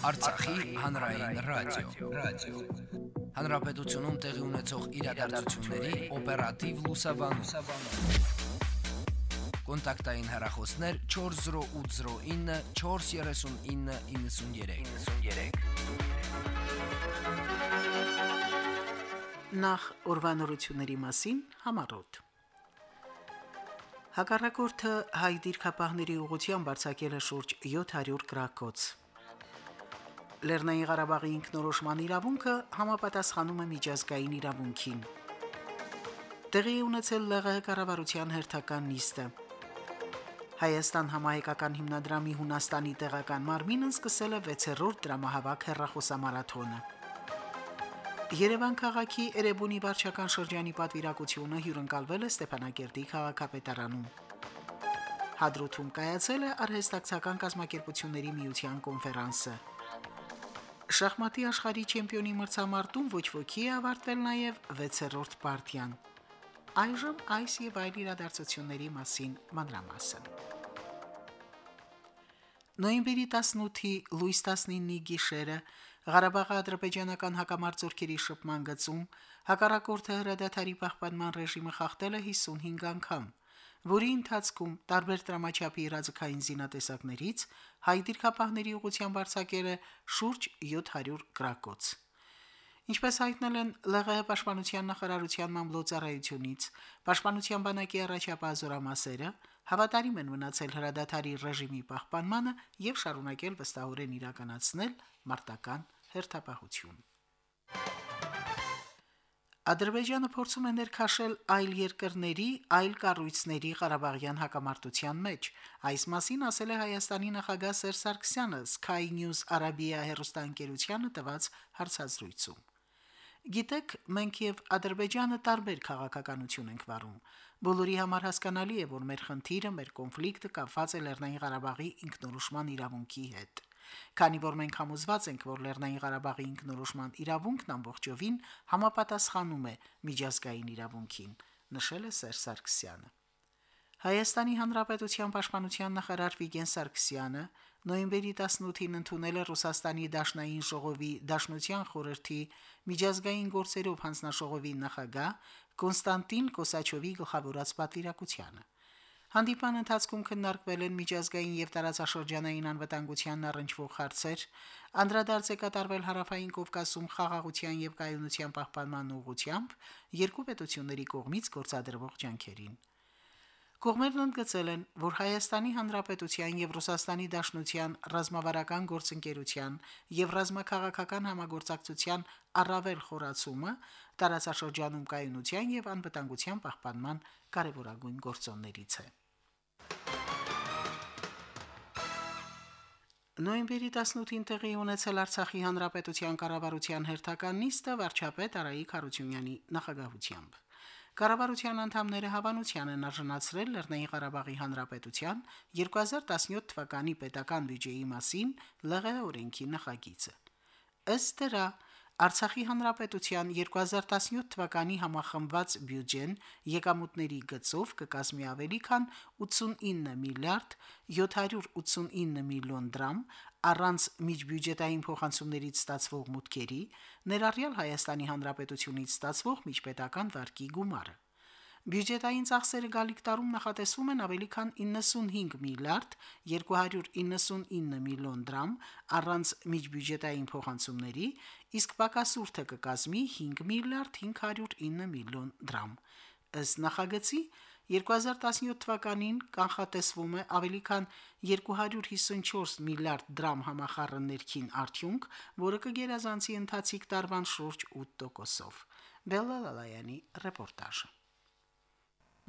Արցախի հանրային ռադիո, ռադիո։ Հանրապետությունում տեղի ունեցող իրադարձությունների օպերատիվ լուսաբանում։ Կոնտակտային հեռախոսներ 40809 43993։ 93։ Նախ ուրվանորությունների մասին համառոտ։ Հակառակորդը հայ դիրքապահների ուղղությամբ արձակել է շուրջ 700 գրակոց։ Լեռնային Ղարաբաղի ինքնորոշման իրավունքը համապատասխանում է միջազգային իրավունքին։ Տեղի ունեցել ԼՂՀ կառավարության հերթական նիստը։ Հայաստան համահայկական հիմնադրամի Հունաստանի տեղական մարմինն սկսել է 6-րդ դրամահավաք հերրախոսամարաթոնը։ Երևան քաղաքի Էրեբունի վարչական շրջանի պատվիրակությունը հյուրընկալվել է Ստեփանակերտի քաղաքապետարանում։ Հադրութում կայացել է արհեստակցական կազմակերպությունների միության կոնֆերանսը։ Շախմատի աշխարհի չեմպիոնի մրցամարտում ոչ ոքի է ավարտվել նաև 6-րդ պարտիան։ Այժմ այս եւ այլ իրադարձությունների մասին մանրամասն։ Նոյեմբերի 18-ի լույս 19-ի գիշերը Ղարաբաղի ադրբեջանական հակամարտությունների շփման գծում հակառակորդը հրադադարի պահպանման ռեժիմը խախտել է 55 անգամ, որի ընթացքում տարբեր դրամաչափի իրազեկային զինատեսակներից հայ դիրքապահների ուղղությամբ արձակել է շուրջ 700 գրակոց։ Ինչպես հայտնել են ԼՂՀ պաշտպանության նախարարության մամլոյցարայությունից, պաշտպանության բանակի առաջապահ զորամասերը հավատարիմ են մնացել հրադադարի ռեժիմի պահպանմանը եւ շարունակել վստահորեն իրականացնել մարտական հերթապահություն։ Ադրբեջանը փորձում է ներքաշել այլ երկրների, այլ կառույցների Ղարաբաղյան հակամարտության մեջ։ Այս մասին ասել է Հայաստանի նախագահ Սերժ Սարգսյանը Sky News Arabia հեռուստաընկերությանը տված հարցազրույցում։ Գիտեք, մենք եւ Ադրբեջանը տարբեր քաղաքականություն ենք վարում։ Բոլորի համար հասկանալի է, որ մեր խնդիրը, մեր կոնֆլիկտը կապված է Լեռնային Ղարաբաղի ինքնորոշման իրավունքի հետ։ Քանի որ մենք համոզված ենք, որ Լեռնային Ղարաբաղի ինքնորոշման իրավունքն ամբողջովին համապատասխանում է միջազգային իրավունքին, նշել է Սերժ Սարգսյանը։ Հայաստանի Հանրապետության Պաշտպանության նախարար Վիգեն Սարգսյանը նոյեմբերի 18-ին ընդունել է Ռուսաստանի Դաշնային ժողովի Դաշնության խորհրդի միջազգային գործերով հանձնաժողովի նախագահ Կոնստանտին Կոսաչովի գլխավորած պատվիրակությանը։ Հանդիպան ընթացքում քննարկվել են միջազգային եւ տարածաշրջանային անվտանգությանն առնչվող հարցեր, անդրադարձ է կատարվել հարավային Կովկասում խաղաղության եւ կայունության պահպանման ուղղությամբ երկու պետությունների կողմից գործադրվող ջանքերին։ Կողմերն ընդգծել են, որ Հայաստանի Հանրապետության եւ Ռուսաստանի Դաշնության ռազմավարական գործընկերության եւ ռազմաքաղաքական համագործակցության առավել խորացումը տարածաշրջանում կայունության եւ անվտանգության պահպանման կարևորագույն գործոններից է։ Նոյեմբերի 18-ին տեղի ունեցել Արցախի Հանրապետության կառավարության հերթական նիստը վարչապետ Արայիկ Հարությունյանի նախագահությամբ։ Կառավարության անդամները հավանության են արժանացրել Լեռնային Ղարաբաղի Հանրապետության 2017 թվականի պետական բյուջեի մասին ԼՂ օրենքի նախագիծը։ Ըստ դրա Արցախի Հանրապետության 2017 թվականի համախմբված բյուջեն եկամուտների գծով կկազմի ավելի քան 89 միլիարդ 789 միլիոն դրամ առանց միջբյուջետային փոխանցումներից ստացվող մուտքերի, ներառյալ Հայաստանի Հանրապետությունից ստացվող միջպետական վարկի գումարը։ Բյուջետային ծախսերը գալիք տարում նախատեսվում են ավելի քան 95 միլիարդ 299 միլիոն դրամ առանց միջբյուջետային փոխանցումների, իսկ պակասուրդը կկազմի 5 միլիարդ 509 միլիոն դրամ։ Ըստ նախագծի 2017 թվականին կանխատեսվում է ավելի քան 254 միլիարդ դրամ համախառն ներքին արդյունք, որը կգերազանցի ընթացիկ տարվան շուրջ 8%-ով։ Բելլալալայանի ռեպորտաժը։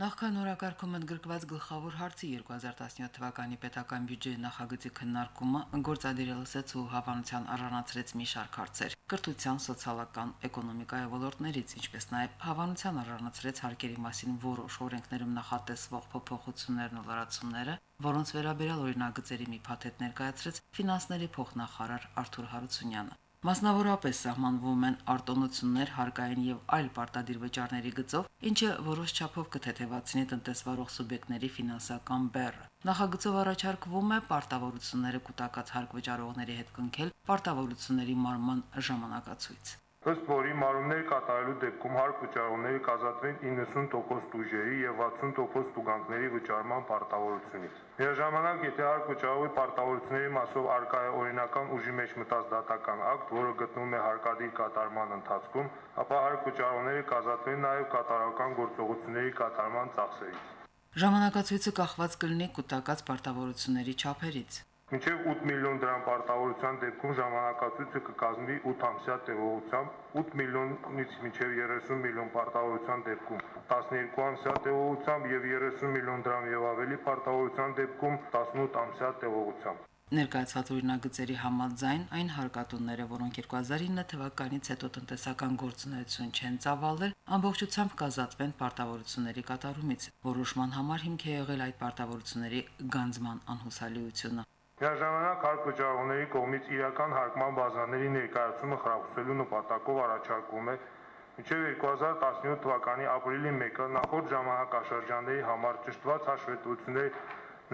Նախքան օրակարգում ընդգրկված գլխավոր հարցի 2017 թվականի պետական բյուջեի նախագծի քննարկումը գործադիրը լսեց ու հավանության առանցրեց մի շարք հարցեր. Կրթության, սոցիալական, էկոնոմիկայի ոլորտներից, ինչպես նաև հավանության առանցրեց հարկերի մասին որոշ օրենքներում նախատեսվող փոփոխություններն ու լրացումները, որոնց վերաբերյալ օրինագծերի մի փաթեթ ներկայացրեց ֆինանսների փոխնախարար Արթուր Հարությունյանը։ Մասնավորապես սահմանվում են արտոնություններ հարկային եւ այլ պարտադիր վճարների գծով, ինչը որոշ չափով կթեթևացնի տնտեսվարող սուբյեկտների ֆինանսական բեռը։ Նախագծով առաջարկվում է պարտավորությունները կൂട്ടակած հարկ վճարողների հետ կնքել պարտավորությունների մարման ժամանակացույց ըստ որի մարումներ կատարելու դեպքում հարկ վճարողները կազատվեն 90% տուժերի եւ 60% տուգանքների վճարման պարտավորությունից։ Միաժամանակ, եթե հարկ վճարողի պարտավորությունների մասով արկա է օրինական ուժի մեջ մտած դատական ակտ, որը գտնվում է հարկադիր կատարման ընթացքում, ապա հարկ վճարողները կազատվեն նաեւ կատարական գործողությունների կատարման ծախսերից։ Ժամանակացույցը կախված կլինի կൂട്ടակած պարտավորությունների չափերից։ Մինչև 8 միլիոն դրամ պարտավորության դեպքում ժամանակացույցը կկազմվի 8 ամսյա տևողությամբ, 8 միլիոնից մինչև 30 միլիոն պարտավորության դեպքում 12 ամսյա տևողությամբ եւ 30 միլիոն դրամ եւ ավելի պարտավորության դեպքում 18 ամսյա տևողությամբ։ Ներկայացված օրինագծերի համաձայն այն հարկատունները, որոնք 2009 թվականից հետո տնտեսական գործունեություն չեն ծավալել, ամբողջությամբ կազատվեն պարտավորությունների կատարումից։ Որոշման համար հիմք է եղել այդ պարտավորությունների գանձման անհուսալիությունը։ Միաժամանակ հարկ վճարողների կողմից իրական հարկման բազաների ներկայացումը խրախուսելու նպատակով առաջարկվում է մինչև 2017 թվականի ապրիլի 1-ը նախորդ ժամանակաշրջանների համար ճշտված հաշվետվություններ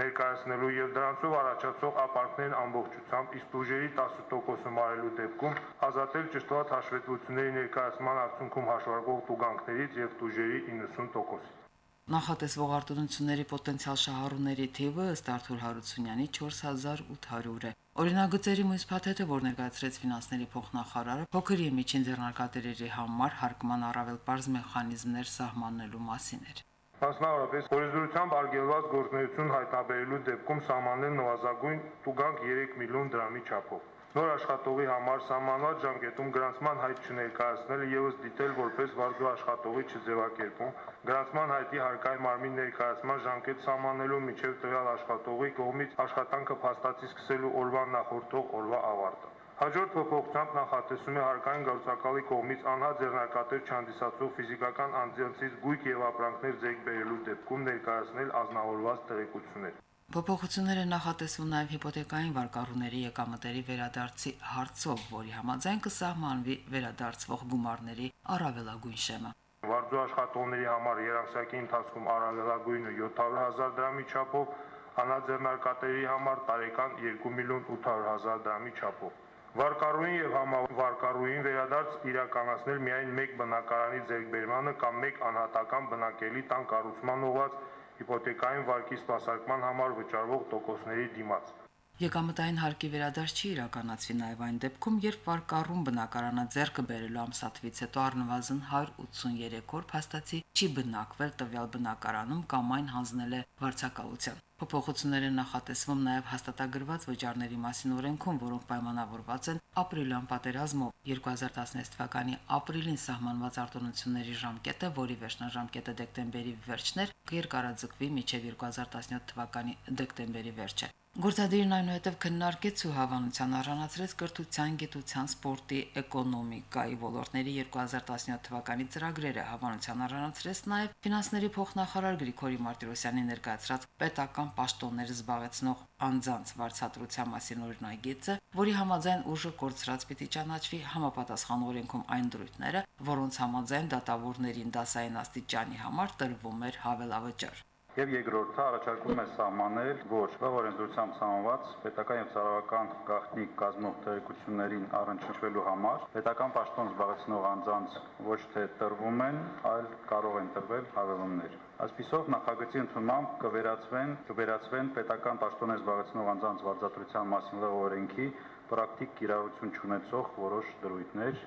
ներկայացնելու եւ դրանցով առաջացող ապարքներն ամբողջությամբ իսկ ուժերի 10%-ը մարելու դեպքում ազատել ճշտված հաշվետվությունների ներկայացման արդյունքում հաշվարկող տուգանքներից եւ տուժերի 90%-ից։ Նախատեսվող արտոնությունների պոտենցիալ շահառուների թիվը ըստ Արթուր Հարությունյանի 4800 է։ Օրինագծերի մույս փաթեթը, որ ներկայացրեց ֆինանսների փոխնախարարը, փոքր եւ միջին ձեռնարկատերերի համար հարկման առավել բարձ մեխանիզմներ սահմանելու մասին էր։ Մասնավորապես, օրենսդրությամբ արգելված գործունեություն հայտնաբերելու դեպքում սահմանեն նվազագույն տուգանք 3 միլիոն դրամի չափով։ Նոր աշխատողի համար սահմանված ժամկետում գրանցման հայտ չներկայացնելը եւս դիտել որպես վարձու աշխատողի չձևակերպում, գրանցման հայտի հարկայի մարմին ներկայացման ժամկետ սահմանելու միջև տվյալ աշխատողի կողմից աշխատանքը փաստացի սկսելու օրվան նախորդող օրվա ավարտը։ Հաջորդ փոփոխությամբ նախատեսում է հարկային գործակալի կողմից անհատ ձեռնարկատեր չհանդիսացող ֆիզիկական անձանցից գույք եւ ապրանքներ ձեռք բերելու դեպքում ներկայացնել ազնվորված տեղեկություններ։ Փոփոխությունները նախատեսվում նաև հիպոթեկային վարկառուների եկամտերի վերադարձի հարցով, որի համաձայն կսահմանվի վերադարձվող գումարների առավելագույն շեմը։ Վարձու աշխատողների համար երամսյակի ընթացքում առավելագույնը 700.000 դրամի չափով, հանաձեռնարկատերի համար տարեկան 2 միլիոն 800.000 դրամի չափով։ Վարկառուին եւ համավարկառուին վերադարձ իրականացնել միայն մեկ բնակարանի ձեռքբերմանը կամ մեկ անհատական բնակելի տան կառուցման ուղղված հիպոթեկային վարկի սպասարկման համար վճարվող տոկոսների դիմաց։ Եկամտային հարկի վերադարձ չի իրականացվի նաև այն դեպքում, երբ վարկառում բնակարանը ձեռքը բերելու ամսաթվից հետո առնվազն 183 օր փաստացի չի բնակվել տվյալ բնակարանում կամ այն հանձնել է վարձակալության։ Փոփոխությունները նախատեսվում նաև հաստատագրված վճարների մասին օրենքում, որոնք պայմանավորված են ապրիլյան պատերազմով 2016 թվականի ապրիլին սահմանված արտոնությունների ժամկետը, որի վերջնաժամկետը դեկտեմբերի վերջն էր, կերկարաձգվի մինչև 2017 թվականի դեկտեմբերի վերջը։ Գործադիրն այնուհետև քննարկեց ու հավանության առանցրեց կրթության, գիտության, սպորտի, էկոնոմիկայի ոլորտների 2017 թվականի ծրագրերը, հավանության առանցրեց նաև ֆինանսների փոխնախարար Գրիգորի Մարտիրոսյանի ներկայացրած պետական պաշտոններ զբաղեցնող անձանց վարձատրության մասին օրինագիծը, որի համաձայն ուժը կորցրած պիտի ճանաչվի համապատասխան օրենքում այն դրույթները, որոնց համաձայն դատավորներին դասային աստիճանի համար տրվում էր հավելավճար։ Եվ երկրորդը առաջարկում է սահմանել, որ օրենսդրությամբ սահմանված պետական եւ ցարավական գաղտնի կազմող տեղեկություններին առնչվելու համար պետական պաշտոն զբաղեցնող անձանց ոչ թե տրվում են, այլ կարող են տրվել հավելումներ։ Այսպիսով նախագծի ընդունմամբ կվերածվեն կվերածվեն պետական պաշտոնը զբաղեցնող անձանց վարձատրության մասին օրենքի պրակտիկ կիրառություն չունեցող որոշ դրույթներ։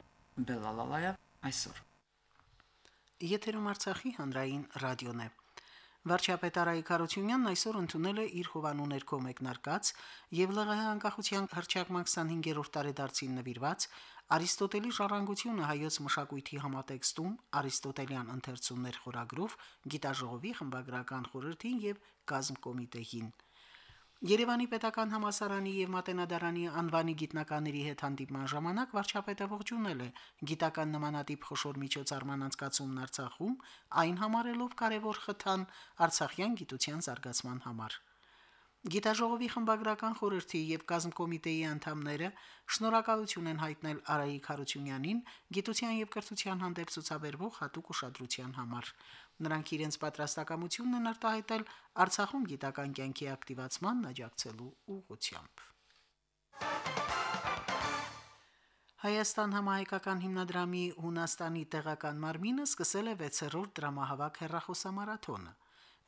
Բելալալայա այսօր։ Եթերում Արցախի հանրային ռադիոն է։ Վարչապետ Արայիկ Հարությունյանն այսօր ընդունել է իր հովանու ներքո մեկնարկած եւ ԼՂՀ անկախության հռչակման 25-րդ տարեդարձին նվիրված Արիստոտելի ժառանգությունը հայոց մշակույթի համատեքստում Արիստոտելյան ընթերցումներ խորագրով գիտաժողովի խմբագրական խորհրդին եւ կազմ կոմիտեին Երևանի Պետական Համասարանի եւ Մատենադարանի անվանի գիտնականների հետ հանդիպման ժամանակ վարչապետը ողջունել է գիտական նմանատիպ խոշոր միջոցառման անցկացումն Արցախում, այն համարելով կարևոր խթան Արցախյան գիտության զարգացման համար։ Գիտաժողովի խմբագրական խորհրդի եւ կազմկոմիտեի անդամները շնորհակալություն են հայտնել Արայիկ Հարությունյանին գիտության եւ կրթության հանդեպ ցուցաբերվող հատուկ ուշադրության համար։ Նրանք իրենց պատրաստակամությունն են արտահայտել Արցախում գիտական կյանքի ակտիվացմանն աջակցելու ուղղությամբ։ Հայաստան համահայկական հիմնադրամի Հունաստանի տեղական մարմինը սկսել է 6-րդ դրամահավաք հերրախոսամարաթոնը։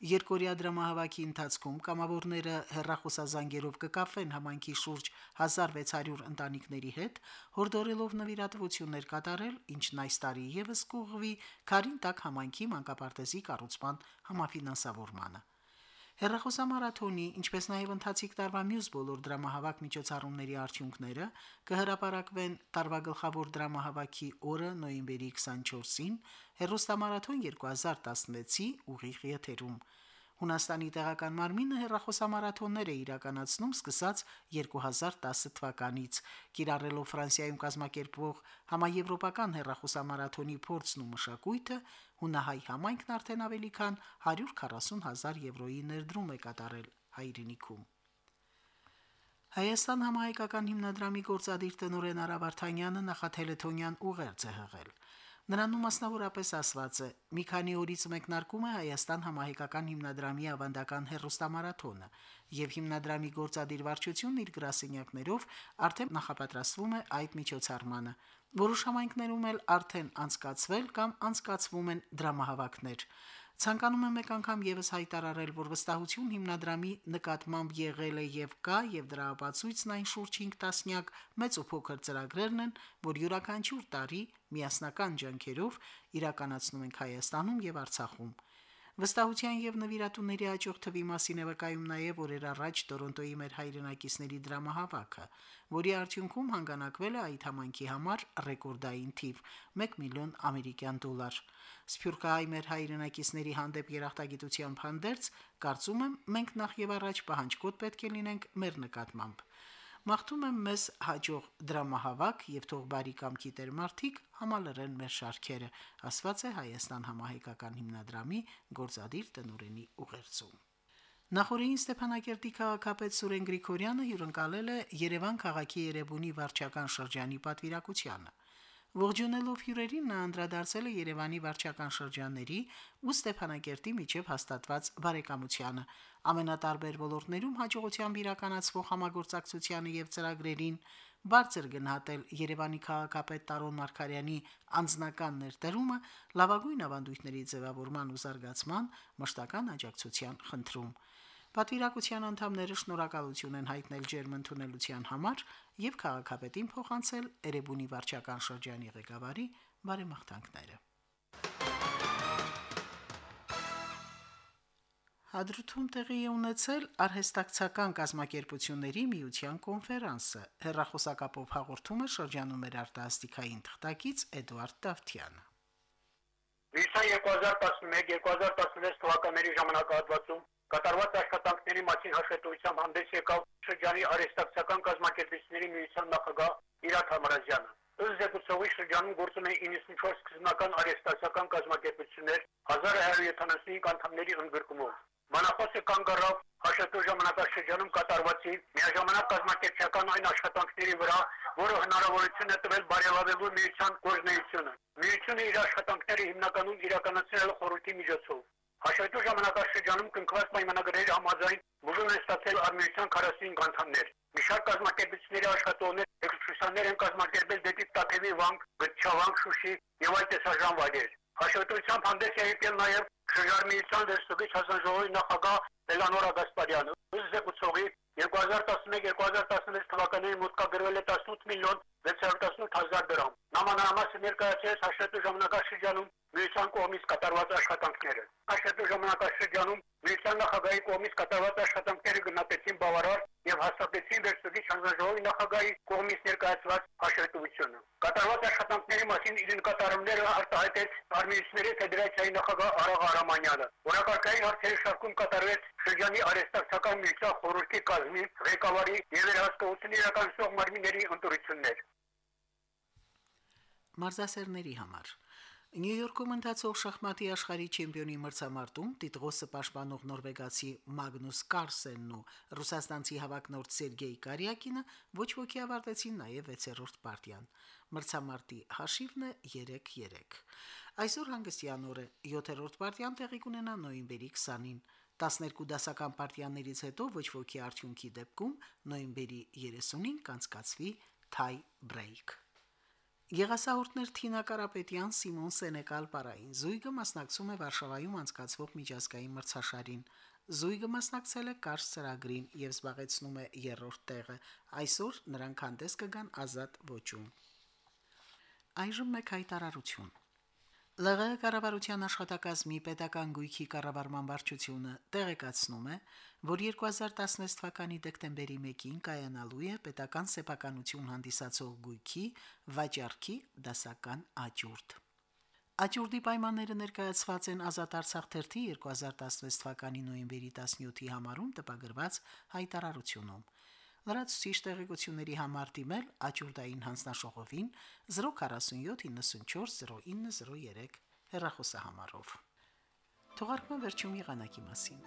Երկորյա դրամահավաքի ընթացքում կամավորները հերրախոսազանգերով կկապվեն համայնքի շուրջ 1600 ընտանիքների հետ, հորդորելով նվիրատվություններ կատարել, ինչն այս տարի եւս կուղվի Կարին տակ համայնքի մանկապարտեզի կառուցման համաֆինանսավորմանը։ Հերրախոսամարաթոնի, ինչպես նաև ընթացիկ տարվա մյուս բոլոր դրամահավաք միջոցառումների արդյունքները կհրապարակվեն տարվա գլխավոր դրամահավաքի օրը նոյեմբերի 24-ին հերրոստամարաթոն 2016-ի ուղիղ եթերում։ Հունաստանի տեղական մարմինը հերրախոսամարաթոններ է իրականացնում սկսած 2010 թվականից, կիրառելով Ֆրանսիայում կազմակերպվող համաեվրոպական հերրախոսամարաթոնի փորձն ու մշակույթը, հունահայ համայնքն արդեն ավելի քան 140 հազար եվրոյի ներդրում է կատարել հայրենիքում։ Հայաստան համահայկական հիմնադրամի գործադիր տնօրեն Արա Վարդանյանը նախաթելեթոնյան ուղերձ է հղել։ Նրանում մասնավորապես ասված է. մի քանի օրից մեկնարկում է Հայաստան համահայկական հիմնադրամի ավանդական հերոստամարաթոնը, եւ հիմնադրամի գործադիր վարչությունն իր գրասենյակներով արդեն նախապատրաստվում է այդ միջոցառմանը։ Որոշ համայնքներում էլ արդեն անցկացվել կամ անցկացվում են դրամահավաքներ։ Ցանկանում եմ մեկ անգամ եւս հայտարարել, որ վստահություն հիմնադրամի նկատմամբ եղել է եւ կա եւ դրա ապացույցն այն շուրջ 5 տասնյակ մեծ ու փոքր ծրագրերն են, որ յուրաքանչյուր տարի միասնական ջանքերով իրականացնում ենք Հայաստանում եւ Արցախում։ Վստահության եւ նվիրատուների աճող թվի մասին է վկայում նաեւ օրեր առաջ Տորոնտոյի մեր հայրենակիցների դրամահավաքը, որի արդյունքում հանգանակվել է այդ համանքի համար ռեկորդային թիվ 1 միլիոն ամերիկյան դոլար։ Սփյուռքահայ մեր հայրենակիցների հանդեպ երախտագիտությամբ հանդերձ, կարծում եմ, մենք նախ եւ առաջ պահանջկոտ պետք է լինենք մեր նկատմամբ։ Մաղթում եմ մեզ հաջող դրամահավաք եւ թող բարի կամքի տեր մարդիկ համալրեն մեր շարքերը, ասված է Հայաստան համահայկական հիմնադրամի գործադիր տնօրենի ուղերձում։ Նախորդին Ստեփանակերտի քաղաքապետ Սուրեն Գրիգորյանը հյուրընկալել է Երևան քաղաքի Երևանի վարչական շրջանի պատվիրակությանը։ Ողջունելով հյուրերին նա անդրադարձել է Երևանի վարչական շրջանների ու Ստեփանակերտի միջև հաստատված բարեկամությանը, ամենատարբեր ոլորտներում հաջողությամբ իրականացվող համագործակցությանը եւ ծրագրերին, բարձր գնահատել Երևանի քաղաքապետ Տարոն Մարկարյանի անձնական ներդրումը լավագույն ավանդույթների ձևավորման ու զարգացման մշտական աջակցության խնդրում։ Պատվիրակության անդամները շնորհակալություն են հայտնել ջերմընդունելության համար եւ քաղաքապետին փոխանցել Էրեբունի վարչական շրջանի ղեկավարի բարեմաղթանքները։ Հադրութում տեղի է ունեցել արհեստակցական կազմակերպությունների միության կոնֆերանսը։ Հերրախոսակապով հաղորդում է շրջանում էր արտասթիկային թղթակից Էդուարդ Դավթյանը։ Միսա 2011-2016 թվականների ժամանակահատվածում կատարված աշխատանքների մասին հաշվետվությամբ հանդես եկավ շրջանի արհեստակցական կազմակերպիչների միության նախագահ Իրաք Համարազյանը։ Ըստ զեկուցողի շրջանում գործում են 94 սկզբնական արհեստակցական կազմակերպություններ 1175 անդամների ընդգրկումով։ Մանախոսը կանգ առավ հաշվետու ժամանակաշրջանում կատարվածի միաժամանակ կազմակերպչական այն աշխատանքների վրա, որը հնարավորություն է տվել բարելավելու միության գործունեությունը։ Միությունը իր աշխատանքները հիմնականում իրականացրել է խորհրդի միջոցով։ Հաշվետու ժամանակաշրջանում կնքված պայմանագրերի համաձայն բուժում են ստացել արմենիության 45 անդամներ։ Մի շարք կազմակերպությունների աշխատողներ էքսկուրսիաներ են կազմակերպել դեպի Տաթևի վանք, Գտչավանք, Շուշի եւ այլ տեսարժան վայրեր։ Հաշվետվությամբ հանդես է եկել նաեւ շրջարմիության դերսուգիչ հասանժողովի նախագահ Էլանորա Գասպարյանը։ Ըստ զեկուցողի 2011-2016 թվականներին մուտքագրվել է 18 միլիոն 618 հազար դրամ։ Նամանրամասը ներկայացրեց հաշվետու ժամանակաշրջանում միության կողմից կատարված աշխատանքները։ Հաշվետու ժամանակաշրջանում միության նախագահի կողմից կատարված աշխատանքները գնահատեցին բավարար եւ հաստատեցին վերստուգիչ հանձնաժողովի նախագահի կողմից ներկայացված հաշվետվությունը։ Կատարված աշխատանքների մասին իր նկատառումները արտահայտեց Արմենիությունների ֆեդերացիայի նախագահ Արաղ Արամանյանը։ Օրակարգային հարցերի շարքում կատարվեց շրջանի արհեստակցական միության խորհրդի կազմի ղեկավարի եւ վերահսկողություն իրականացող մարմինների ընտրություններ։ Մարզասերների համար. Նյու Յորքում ընթացող շախմատի աշխարհի չեմպիոնի մրցամարտում տիտղոսը պաշտպանող նորվեգացի Մագնուս Կարսենն ու ռուսաստանցի հավակնորդ Սերգեյ Կարյակինը ոչ ոքի ավարտեցին նաև 6-րդ պարտիան։ Մրցամարտի հաշիվն է 3-3։ Այսօր հանգստյան օր է 7-րդ պարտիան տեղի կունենա նոյեմբերի 20-ին։ 12 դասական պարտիաներից հետո ոչ ոքի արդյունքի դեպքում նոյեմբերի 30-ին կանցկացվի tie break։ Եղասահորտներ Թինա Կարապետյան, Սիմոն Սենեկալ Պարային զույգը մասնակցում է Վարշավայում անցկացվող միջազգային մրցաշարին։ Զույգը մասնակցել է Կարս ծրագրին եւ զբաղեցնում է երրորդ տեղը։ Այսօր նրանք հանդես կգան ազատ ոճում։ Այժմ մեկ հայտարարություն։ ԼՂ կառավարության աշխատակազմի պետական գույքի կառավարման վարչությունը տեղեկացնում է, որ 2016 թվականի դեկտեմբերի 1-ին կայանալու է պետական սեփականություն հանդիսացող գույքի վաճառքի դասական աճուրդ։ Աճուրդի պայմանները ներկայացված են Ազատ Արցախ թերթի 2016 թվականի նոյեմբերի 17-ի համարում տպագրված հայտարարությունում։ Լրացուցիչ տեղեկությունների համար դիմել աճուրդային հանձնաշողովին 047 94 0903 հեռախոսահամարով։ Թողարկման վերջում եղանակի մասին։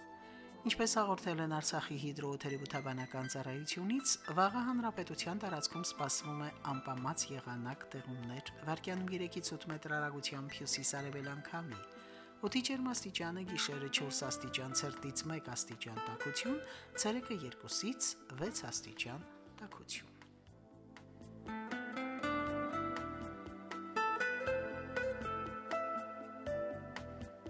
Ինչպես հաղորդել են Արցախի հիդրոթերապևտաբանական ծառայությունից, վաղը հանրապետության տարածքում սպասվում է անպամած եղանակ տեղումներ, վարկյանում 3-ից 8 մետր հեռագությամբ հյուսիս-արևելան քամի։ Օդի ջերմաստիճանը գիշերը 4 աստիճան ցերտից 1 աստիճան տաքություն, ցերեկը 2-ից 6 աստիճան տաքություն։